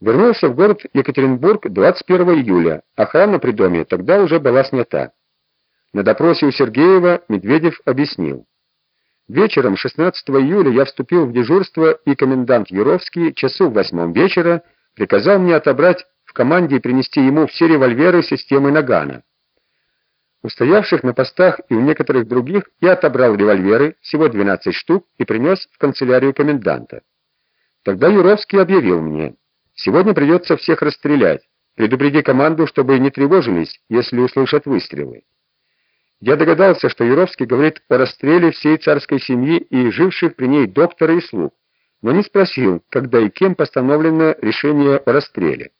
Вернулся в город Екатеринбург 21 июля. Охрана при доме тогда уже была снята. На допросе у Сергеева Медведев объяснил: Вечером 16 июля я вступил в дежурство, и комендант Юровский часу в восьмом вечера приказал мне отобрать в команде и принести ему все револьверы системы Нагана. У стоявших на постах и у некоторых других я отобрал револьверы, всего 12 штук, и принес в канцелярию коменданта. Тогда Юровский объявил мне: "Сегодня придется всех расстрелять. Предупреди команду, чтобы не тревожились, если услышат выстрелы". Я догадался, что Юровский говорит о расстреле всей царской семьи и живших при ней доктора и слуг, но не спросил, когда и кем постановлено решение о расстреле.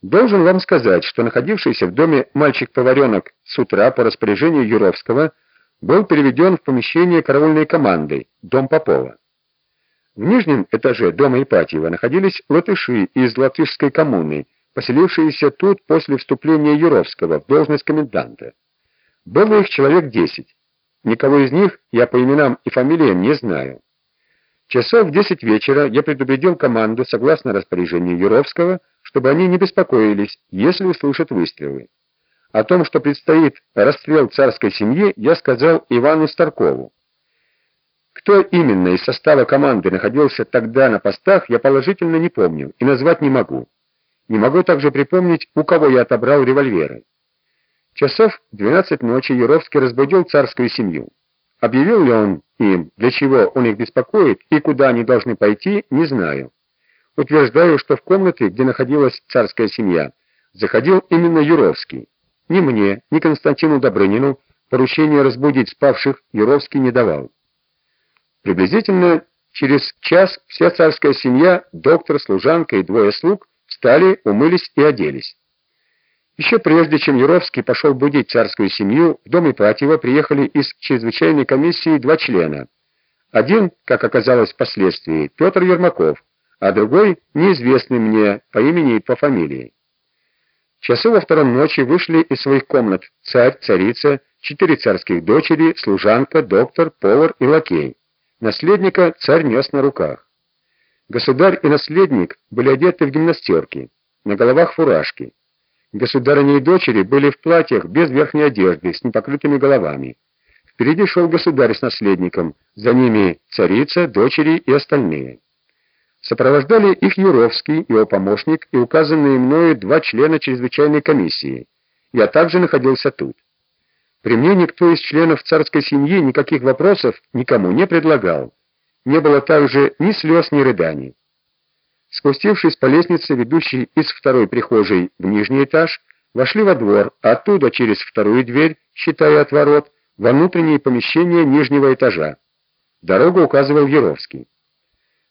Должен вам сказать, что находившийся в доме мальчик-поваренок с утра по распоряжению Юровского был переведен в помещение караульной команды, дом Попова. В нижнем этаже дома Ипатьева находились латыши из латышской коммуны, поселившиеся тут после вступления Юровского в должность коменданта. Было их человек десять. Никого из них я по именам и фамилиям не знаю. Часов в десять вечера я предупредил команду, согласно распоряжению Юровского, чтобы они не беспокоились, если услышат выстрелы. О том, что предстоит расстрел царской семьи, я сказал Ивану Старкову. Кто именно из состава команды находился тогда на постах, я положительно не помню и назвать не могу. Не могу также припомнить, у кого я отобрал револьверы. Часов 12 ночи Юровский разбудил царскую семью. Объявил ли он им, для чего он их беспокоит и куда они должны пойти, не знаю. Утверждаю, что в комнате, где находилась царская семья, заходил именно Юровский. Ни мне, ни Константину Добрынину поручение разбудить спавших Юровский не давал. Приблизительно через час вся царская семья, доктор, служанка и двое слуг встали, умылись и оделись. Еще прежде, чем Юровский пошел будить царскую семью, в дом Ипатьева приехали из чрезвычайной комиссии два члена. Один, как оказалось впоследствии, Петр Ермаков, а другой неизвестный мне по имени и по фамилии. Часу во втором ночи вышли из своих комнат царь, царица, четыре царских дочери, служанка, доктор, повар и лакей. Наследника царь нес на руках. Государь и наследник были одеты в гимнастерки, на головах фуражки. Государыня и дочери были в платьях без верхней одежды, с непокрытыми головами. Впереди шел государь с наследником, за ними царица, дочери и остальные. Сопровождали их Юровский, его помощник и указанные мною два члена чрезвычайной комиссии. Я также находился тут. При мне никто из членов царской семьи никаких вопросов никому не предлагал. Не было также ни слез, ни рыданий. Спустившись по лестнице, ведущей из второй прихожей в нижний этаж, вошли во двор, а оттуда через вторую дверь, считая от ворот, во внутренние помещения нижнего этажа. Дорогу указывал Яровский.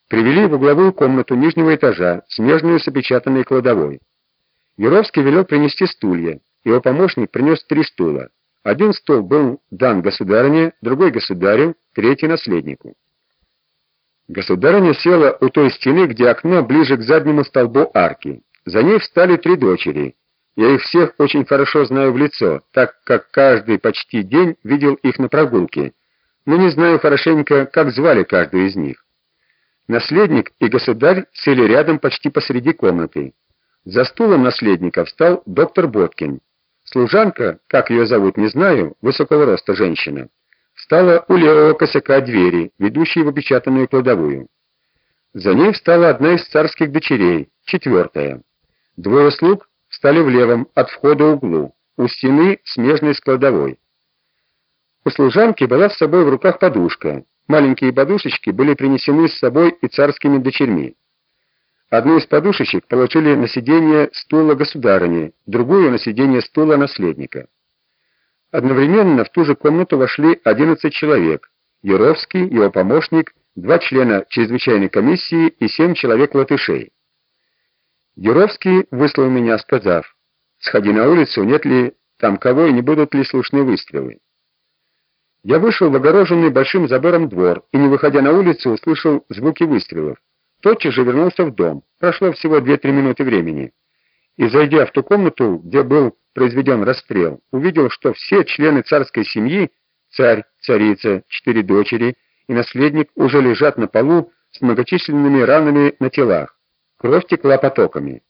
Привели в угловую комнату нижнего этажа, смежную с опечатанной кладовой. Юровский велел принести стулья. Его помощник принес три стула. Один стул был дан государине, другой государю, третий наследнику. Государыня села у той стены, где окно ближе к заднему столбу арки. За ней встали три дочери. Я их всех очень хорошо знаю в лицо, так как каждый почти день видел их на прогулке, но не знаю хорошенько, как звали каждую из них. Наследник и государь сели рядом почти посреди комнаты. За стулом наследника встал доктор Боткин. Служанка, как ее зовут, не знаю, высокого роста женщина, встала у левого косяка двери, ведущей в опечатанную кладовую. За ней встала одна из царских дочерей, четвертая. Двое слуг встали в левом от входа углу, у стены, смежной с кладовой. У служанки была с собой в руках подушка. Маленькие подушечки были принесены с собой и царскими дочерьми. Одну из подушечек положили на сиденье стула государыни, другую на сиденье стула наследника. Одновременно в ту же комнату вошли 11 человек: Юровский, его помощник, два члена чрезвычайной комиссии и семь человек латышей. Юровский выслал меня, сказав: "Сходи на улицу, нет ли там кого и не будут ли слышны выстрелы". Я вышел в огороженный большим забором двор и, не выходя на улицу, услышал звуки выстрелов. Тотчас же вернулся в дом. Прошло всего 2-3 минуты времени. И зайдя в ту комнату, где был произведен расстрел, увидел, что все члены царской семьи, царь, царица, четыре дочери и наследник уже лежат на полу с многочисленными ранами на телах. Кровь текла потоками.